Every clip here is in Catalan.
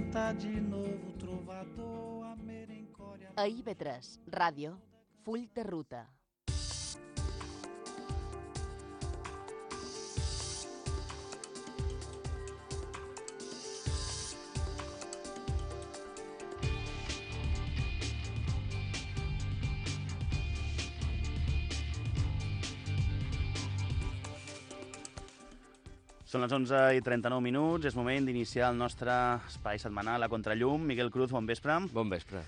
cantar de novo trovador a merencória. A IB3, ràdio, full de ruta. Són les 11 i 39 minuts, és moment d'iniciar el nostre espai setmanal a Contrallum. Miquel Cruz, bon vespre. Bon vespre.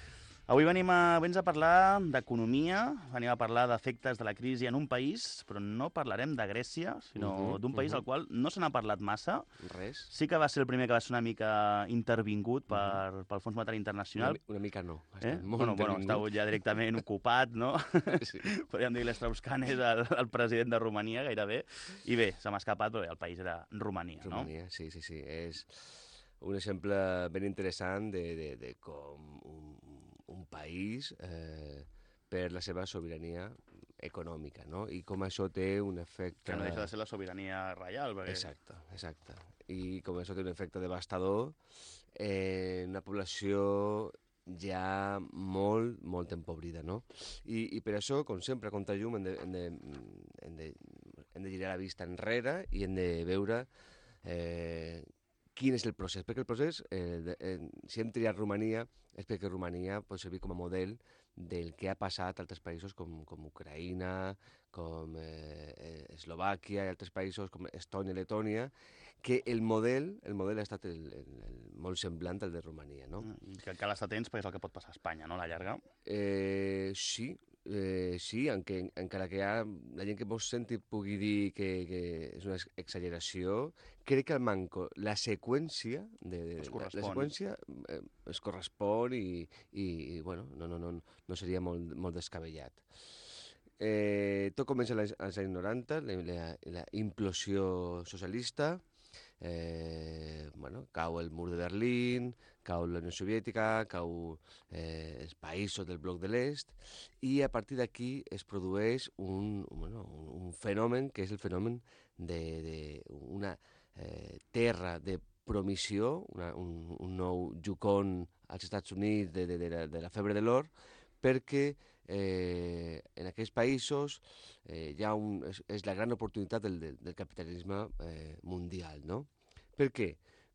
Avui venim a, vens a parlar d'economia, venim a parlar d'efectes de la crisi en un país, però no parlarem de Grècia, sinó uh -huh, d'un país mhm. al qual no se n'ha parlat massa. Res. Sí que va ser el primer que va ser una mica intervingut per, pel Fons Monetari Una, Internacional. mi- una mica no. Ha Eh? molt Bueno, bueno, està ja directament ocupat, no? Sí. Podríem dir l'Strauss-Kahn és el, el president de Romania, gairebé. I bé, se m'ha escapat, però bé, el país era Romania, no? Romania, sí, sí, sí. És un exemple ben interessant de, de, de com un país eh, per la seva sobirania econòmica, no? I com això té un efecte... Que no deixa de ser la sobirania reial, perquè... Exacte, exacte. I com això té un efecte devastador en una població ja molt, molt empobrida, no? I, i per això, com sempre, Contra Llum hem de, hem, de, hem, de, hem de girar la vista enrere i hem de veure eh, quin és el procés. Perquè el procés, eh, de, eh, si hem triat Romania, és perquè Romania pot servir com a model del que ha passat a altres països com, com Ucraïna, com eh, eh, Eslovàquia i altres països com Estònia i Letònia, que el model, el model ha estat el, el, el molt semblant al de Romania, no? I que cal estar atents perquè és el que pot passar a Espanya, no?, a la llarga. Eh, sí, eh, sí, enque, encara que ha, la gent que mos senti pugui dir que, que és una ex- exageració, crec que el manco, la seqüència, de, de, Es la, correspon. la seqüència eh, es correspon i, i, i bueno, no, no, no, no seria molt, molt descabellat. Eh, tot comença als, als anys 90, la, la, la implosió socialista, eh, bueno, cau el mur de Berlín, cau la Unió Soviètica, cau eh, els països del bloc de l'est, i a partir d'aquí es produeix un, bueno, un, fenomen que és el fenomen d'una eh, terra de promissió, una, un, un nou Yukon als Estats Units de, de, de, la, de la febre de l'or, perquè eh, en aquests països eh, ha un, és, és la gran oportunitat del, del, del capitalisme eh, mundial, no? Per què?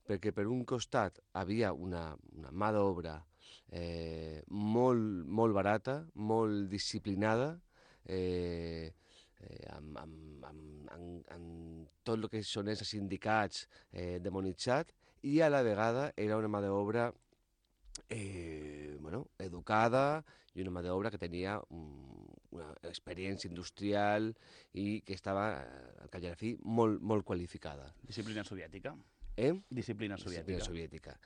Perquè per un costat havia una, una mà d'obra eh, molt, molt barata, molt disciplinada, eh, eh, amb, amb, amb, amb, amb tot el que són els sindicats eh, demonitzat, i a la vegada era una mà d'obra eh, bueno, educada i una mà d'obra que tenia un, una experiència industrial i que estava, eh, al cap i a la fi, molt, molt qualificada. Disciplina soviètica. Eh? Disciplina soviètica. Disciplina soviètica.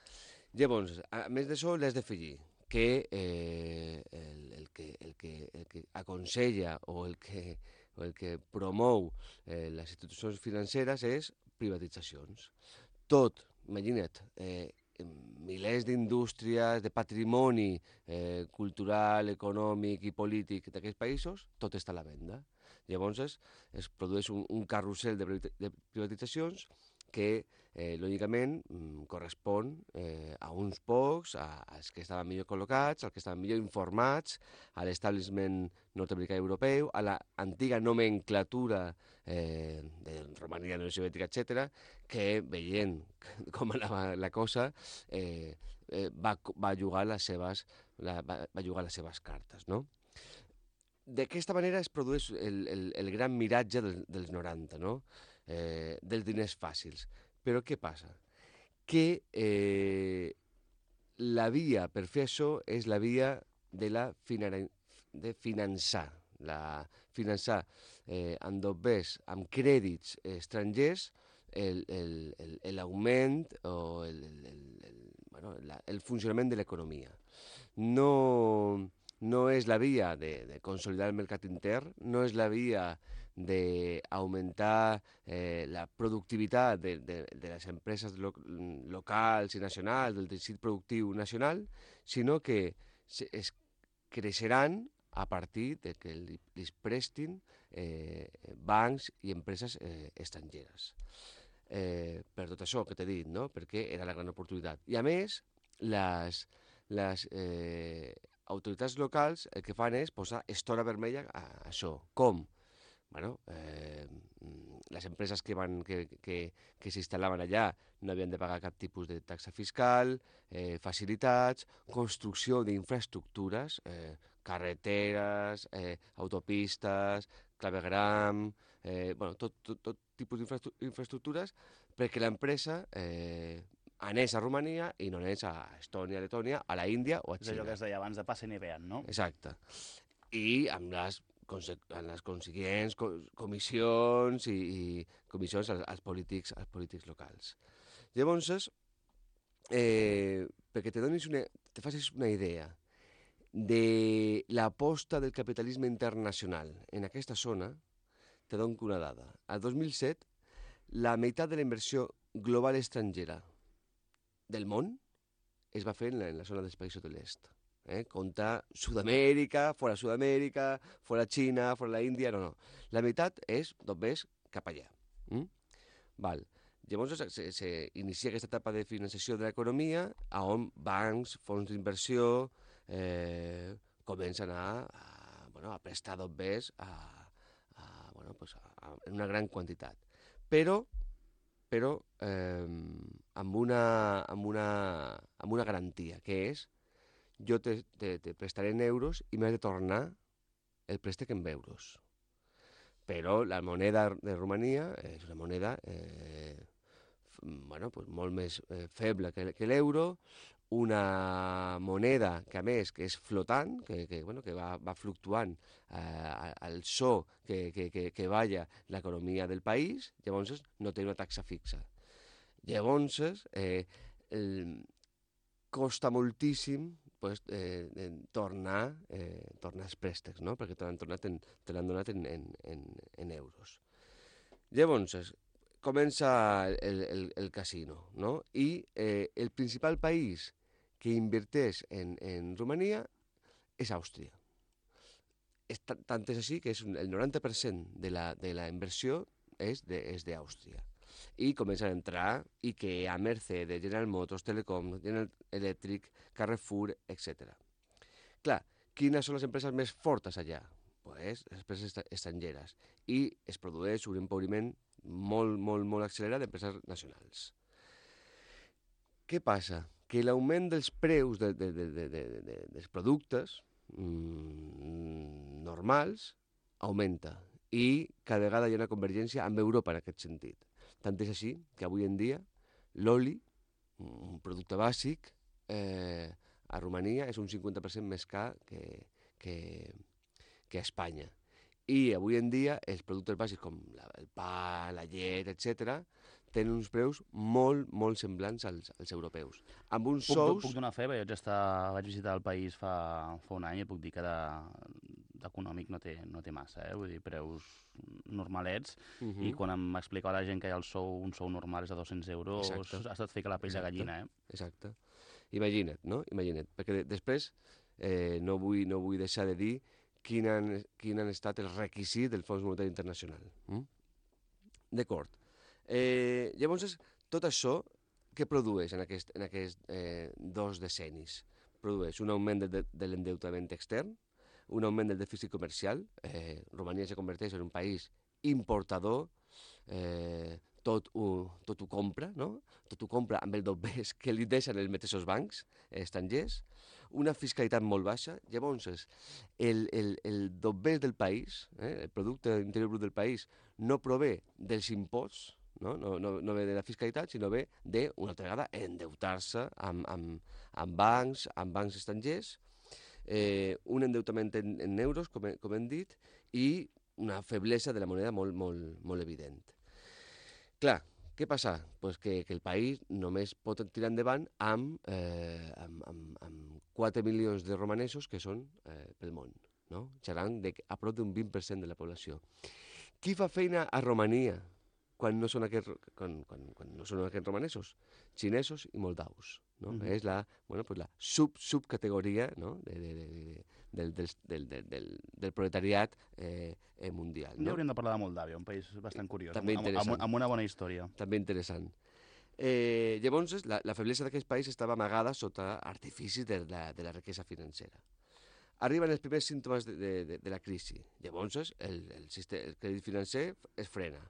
Llavors, a més d'això, l'has d'afegir que, eh, el, el, que, el, que, el que aconsella o el que, o el que promou eh, les institucions financeres és privatitzacions. Tot, imagina't, eh, milers d'indústries, de patrimoni eh, cultural, econòmic i polític d'aquests països, tot està a la venda. Llavors es, es produeix un, un carrusel de, de privatitzacions que, eh, lògicament, mm, correspon eh, a uns pocs, a, als que estaven millor col·locats, als que estaven millor informats, a l'establishment nord-americà europeu, a l'antiga nomenclatura eh, de Romania, Unió Soviètica, etc., que veient com anava la cosa, eh, eh, va, va, jugar les seves, la, va, va jugar les seves cartes, no? D'aquesta manera es produeix el, el, el gran miratge del, dels 90, no? Eh, dels diners fàcils. Però què passa? Que eh, la via per fer això és la via de la finan de finançar, la, finançar eh, amb dobbers, amb crèdits estrangers, l'augment o el, el, el, el, bueno, la, el funcionament de l'economia. No, no és la via de, de consolidar el mercat intern, no és la via d'augmentar eh, la productivitat de, de, de les empreses lo, locals i nacionals, del teixit productiu nacional, sinó que se- es creixeran a partir de que li, li prestin eh, bancs i empreses eh, estrangeres. Eh, per tot això que t'he dit, no? perquè era la gran oportunitat. I a més, les, les eh, autoritats locals el que fan és posar estora vermella a, a això. Com? Bueno, eh, les empreses que, van, que, que, que s'instal·laven allà no havien de pagar cap tipus de taxa fiscal, eh, facilitats, construcció d'infraestructures, eh, carreteres, eh, autopistes, clavegram, eh, bueno, tot, tot, tot tipus d'infraestructures perquè l'empresa eh, anés a Romania i no anés a Estònia, Letònia, a la Índia o a És allò Xina. que es deia abans de passen i vean, no? Exacte. I amb les, amb les consiguients co comissions i, i comissions als, als, polítics, als polítics locals. Llavors, eh, perquè te donis una, te facis una idea de l'aposta del capitalisme internacional en aquesta zona, te dono una dada. Al 2007, la meitat de la inversió global estrangera del món es va fer en la, en la zona dels països de l'est. Eh? Compta Sud-amèrica, fora Sud-amèrica, fora Xina, fora la Índia, no, no. La meitat és, doncs, cap allà. Mm? Val. Llavors se, se, inicia aquesta etapa de financiació de l'economia on bancs, fons d'inversió eh, comencen a, a, bueno, a prestar dobbers a, a, bueno, pues a, a, en una gran quantitat. Però, però eh, amb, una, amb, una, amb una garantia, que és jo te, te, te prestaré en euros i m'has de tornar el préstec en euros. Però la moneda de Romania és una moneda eh, bueno, pues molt més eh, feble que, que l'euro, una moneda que a més que és flotant, que, que, bueno, que va, va fluctuant eh, al so que, que, que, que balla l'economia del país, llavors no té una taxa fixa. Llavors, eh, el, costa moltíssim pues, eh, en tornar, eh, tornar els préstecs, no? perquè te l'han tornat en, te donat en, en, en, en euros. Llavors, comença el, el, el casino, no? I eh, el principal país que inverteix en, en Romania és Àustria. És ta- tant és així que és el 90% de la, de la inversió és d'Àustria. I comencen a entrar IKEA, Mercedes, General Motors, Telecom, General Electric, Carrefour, etc. Clar, quines són les empreses més fortes allà? Pues, les empreses estra- estrangeres. I es produeix un empobriment molt, molt, molt accelerat d'empreses nacionals. Què passa? Que l'augment dels preus de, de, de, de, de, de, dels productes mm, normals augmenta i cada vegada hi ha una convergència amb Europa en aquest sentit. Tant és així que avui en dia l'oli, un producte bàsic, eh, a Romania és un 50% més car que, que, que a Espanya. I avui en dia els productes bàsics com la, el pa, la llet, etc tenen uns preus molt, molt semblants als, als europeus. Amb uns Puc, sous... puc donar fe, perquè vaig, estar, vaig visitar el país fa, fa un any i puc dir que de- d'econòmic no, té, no té massa, eh? vull dir, preus normalets, Uh mm. i quan m'explicava la gent que el sou, un sou normal és de 200 euros, Exacte. ha estat fer que la pell de Exacte. gallina, eh? Exacte. Imagina't, no? Imagina't. Perquè de- després eh, no, vull, no vull deixar de dir quin han, quin han estat els requisits del Fons Monetari Internacional. Mm? D'acord. Eh, llavors, tot això què produeix en aquest, en aquest eh, dos decennis? Produeix un augment de, de, de l'endeutament extern, un augment del dèficit comercial. Eh, Romania se converteix en un país importador, eh, tot ho, tot ho compra, no? Tot ho compra amb el dobbers que li deixen els mateixos bancs eh, estrangers, una fiscalitat molt baixa, llavors el, el, el dobbers del país, eh, el producte interior brut del país, no prové dels imposts, no? No, no, no ve de la fiscalitat, sinó ve de, una altra vegada, endeutar-se amb, amb, amb bancs, amb bancs estrangers, eh, un endeutament en, en euros, com, com hem dit, i una feblesa de la moneda molt, molt, molt evident. Clar, què passa? Pues que, que el país només pot tirar endavant amb, eh, amb, amb, amb 4 milions de romanesos que són eh, pel món, no? xerrant de, a prop d'un 20% de la població. Qui fa feina a Romania quan no són aquests, quan, quan, quan no són aquests romanesos? Xinesos i moldaus. No? Mhm. És la, bueno, pues la sub, subcategoria no? de, de, de, de, del, del, del, del, del, del proletariat eh, eh, mundial. No? No? hauríem de parlar de Moldàvia, un país bastant curiós, També amb, amb, amb una bona història. també interessant. Eh, llavors, la, la feblesa d'aquest país estava amagada sota artificis de la, de la riquesa financera. Arriben els primers símptomes de, de, de, de la crisi. Llavors, el, el, sistema, el crèdit financer es frena.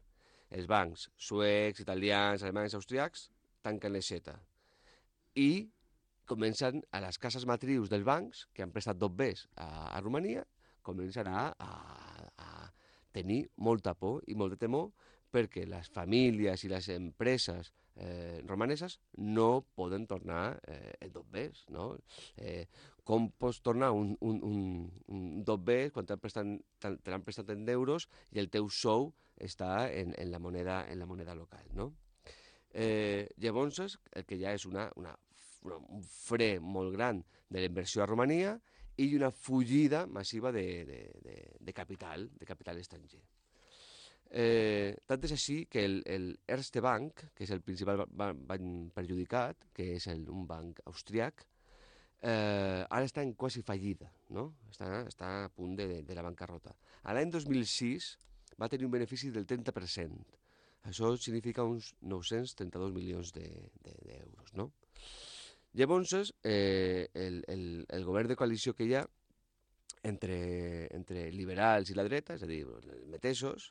Els bancs suecs, italians, alemanys, austriacs tanquen l'aixeta. I comencen a les cases matrius dels bancs, que han prestat dos bés a, a Romania, comencen a, a, a tenir molta por i molt de temor perquè les famílies i les empreses eh, romaneses no poden tornar eh, el dos bés, no? Eh, com pots tornar un, un, un, un dos bés quan te l'han prestat en euros i el teu sou està en, en, la, moneda, en la moneda local, no? Eh, llavors, el que ja és una, una, una, un fre molt gran de la inversió a Romania i una fugida massiva de, de, de, de capital, de capital estranger. Eh, tant és així que el, el Erste Bank, que és el principal banc perjudicat, que és el, un banc austriac, eh, ara està en quasi fallida, no? està, està a punt de, de la bancarrota. L'any 2006 va tenir un benefici del 30%. Això significa uns 932 milions d'euros. De, de, no? Llavors, eh, el, el, el govern de coalició que hi ha entre, entre liberals i la dreta, és a dir, els mateixos,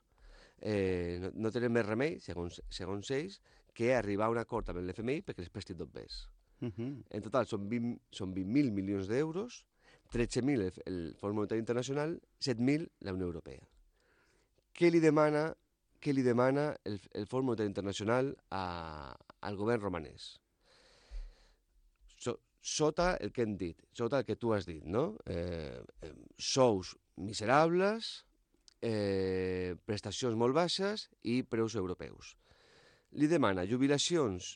eh, no, no tenen més remei, segons, segons ells, que arribar a un acord amb l'FMI perquè les presti tot més. Uh -huh. En total són 20.000 són 20 milions d'euros, 13.000 el, el Fons Monetari Internacional, 7.000 la Unió Europea. Què li demana, què li demana el, el Fons Monetari Internacional a, al govern romanès? So, sota el que hem dit, sota el que tu has dit, no? Eh, sous miserables, eh, prestacions molt baixes i preus europeus. Li demana jubilacions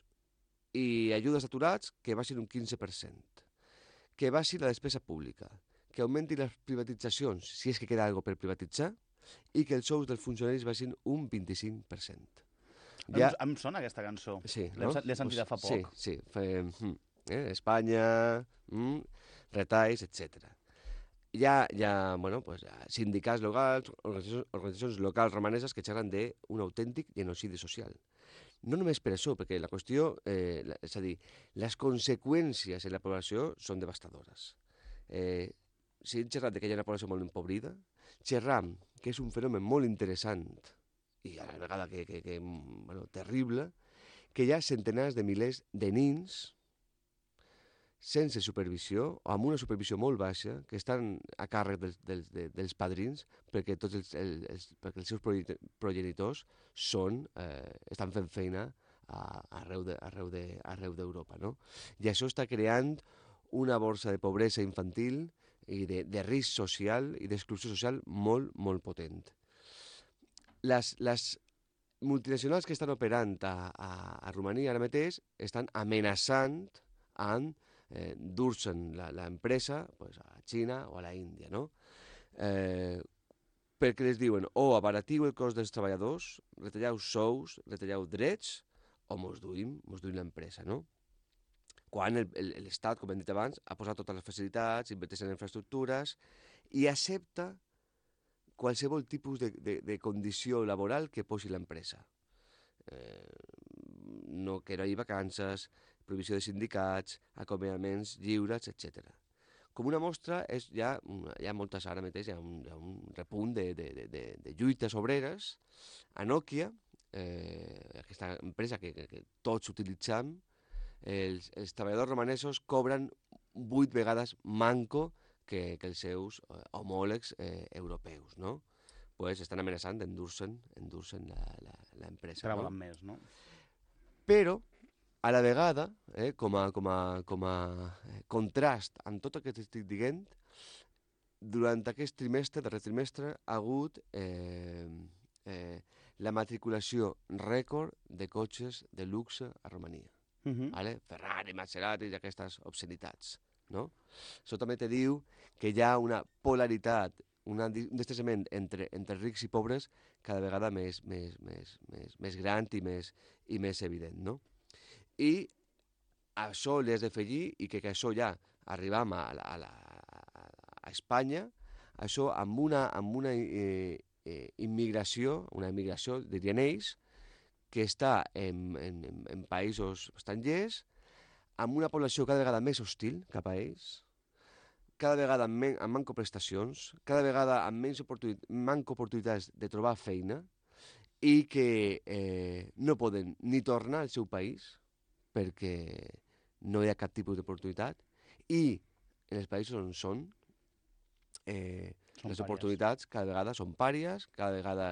i ajudes aturats que baixin un 15%, que baixi la despesa pública, que augmenti les privatitzacions, si és que queda alguna per privatitzar, i que els sous dels funcionaris baixin un 25%. Ja... Em, em sona aquesta cançó. Sí, no? L'he sentida fa poc. Sí, sí. Fe, mm, eh, Espanya, mm, retalls, etc hi ha, hi ha, bueno, pues, sindicats locals, organitzacions, organitzacions locals romaneses que xerren d'un autèntic genocidi social. No només per això, perquè la qüestió, eh, és a dir, les conseqüències en la població són devastadores. Eh, si hem xerrat que hi ha una població molt empobrida, xerram que és un fenomen molt interessant i a la vegada que, que, que bueno, terrible, que hi ha centenars de milers de nins sense supervisió o amb una supervisió molt baixa que estan a càrrec dels, dels, dels padrins perquè tots els, els, perquè els seus progenitors són, eh, estan fent feina a, arreu d'Europa. De, arreu de, arreu no? I això està creant una borsa de pobresa infantil i de, de risc social i d'exclusió social molt, molt potent. Les, les multinacionals que estan operant a, a, a Romania ara mateix estan amenaçant amb eh, dur-se'n l'empresa pues, a Xina o a la Índia, no? Eh, perquè les diuen o abaratiu el cost dels treballadors, retalleu sous, retalleu drets, o mos duim, mos duim l'empresa, no? Quan l'Estat, com hem dit abans, ha posat totes les facilitats, inverteix en infraestructures i accepta qualsevol tipus de, de, de condició laboral que posi l'empresa. Eh, no que no hi vacances, provisió de sindicats, acomiadaments lliures, etc. Com una mostra, és, hi, ha, hi ha moltes ara mateix, hi ha un, hi ha un repunt de, de, de, de lluites obreres. A Nokia, eh, aquesta empresa que, que, que tots utilitzem, els, els treballadors romanesos cobren vuit vegades manco que, que els seus eh, homòlegs eh, europeus, no? pues estan amenaçant d'endur-se'n endur l'empresa. Que no? més, no? Però a la vegada, eh, com, a, com, a, com a eh, contrast amb tot el que t'estic dient, durant aquest trimestre, darrer trimestre, ha hagut eh, eh, la matriculació rècord de cotxes de luxe a Romania. Uh -huh. vale? Ferrari, Maserati i aquestes obscenitats. No? Això també te diu que hi ha una polaritat, una, un destressament entre, entre rics i pobres cada vegada més, més, més, més, més gran i més, i més evident. No? i això li has d'afegir i que, que això ja arribam a, a, a, a Espanya, això amb una, amb una eh, eh, immigració, una immigració, dirien ells, que està en, en, en, països estrangers, amb una població cada vegada més hostil cap a ells, cada vegada amb, men amb manco prestacions, cada vegada amb menys oportuni manco oportunitats de trobar feina i que eh, no poden ni tornar al seu país perquè no hi ha cap tipus d'oportunitat i en els països on són, eh, Són les pàries. oportunitats cada vegada són pàries, cada vegada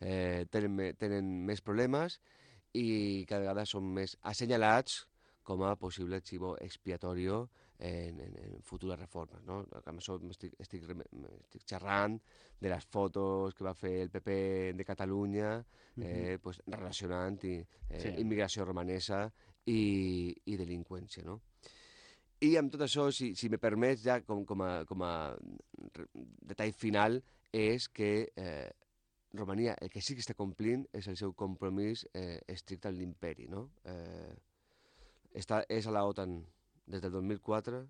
eh, tenen, tenen més problemes i cada vegada són més assenyalats com a possible arxivo expiatorio en, en, en futures reformes. No? Això m'estic estic, rem- estic xerrant de les fotos que va fer el PP de Catalunya eh, pues, relacionant i, eh, Sí. immigració romanesa i, i delinqüència. No? I amb tot això, si, si me permets, ja com, com, a, com a detall final, és que eh, Romania el que sí que està complint és el seu compromís eh, estricte amb l'imperi. No? Eh, està, és a la OTAN des del 2004,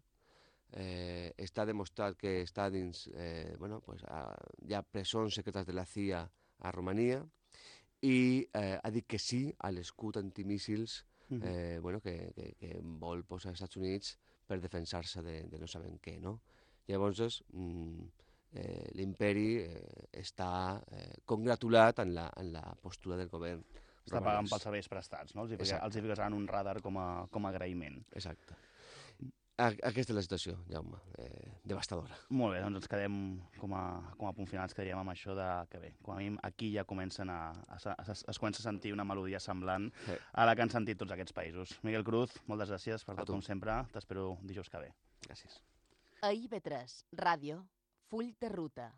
eh, està demostrat que està dins, eh, bueno, pues, a, hi ha presons secretes de la CIA a Romania i eh, ha dit que sí a l'escut antimíssils eh, bueno, que, que, que vol posar als Estats Units per defensar-se de, de no sabem què, no? Llavors, mm, eh, l'imperi eh, està eh, congratulat en la, en la postura del govern Està pagant pels serveis prestats, no? Els hi, els hi ficaran un radar com a, com a agraïment. Exacte. A, aquesta és la situació, Jaume, eh, devastadora. Molt bé, doncs ens quedem com a, com a punt final, ens quedaríem amb això de que bé, com a mínim aquí ja comencen a, a, a, a es comença a sentir una melodia semblant Sí. a la que han sentit tots aquests països. Miguel Cruz, moltes gràcies per A tot tu. com sempre, t'espero dijous que ve. Gràcies. A IB3, ràdio, full de ruta.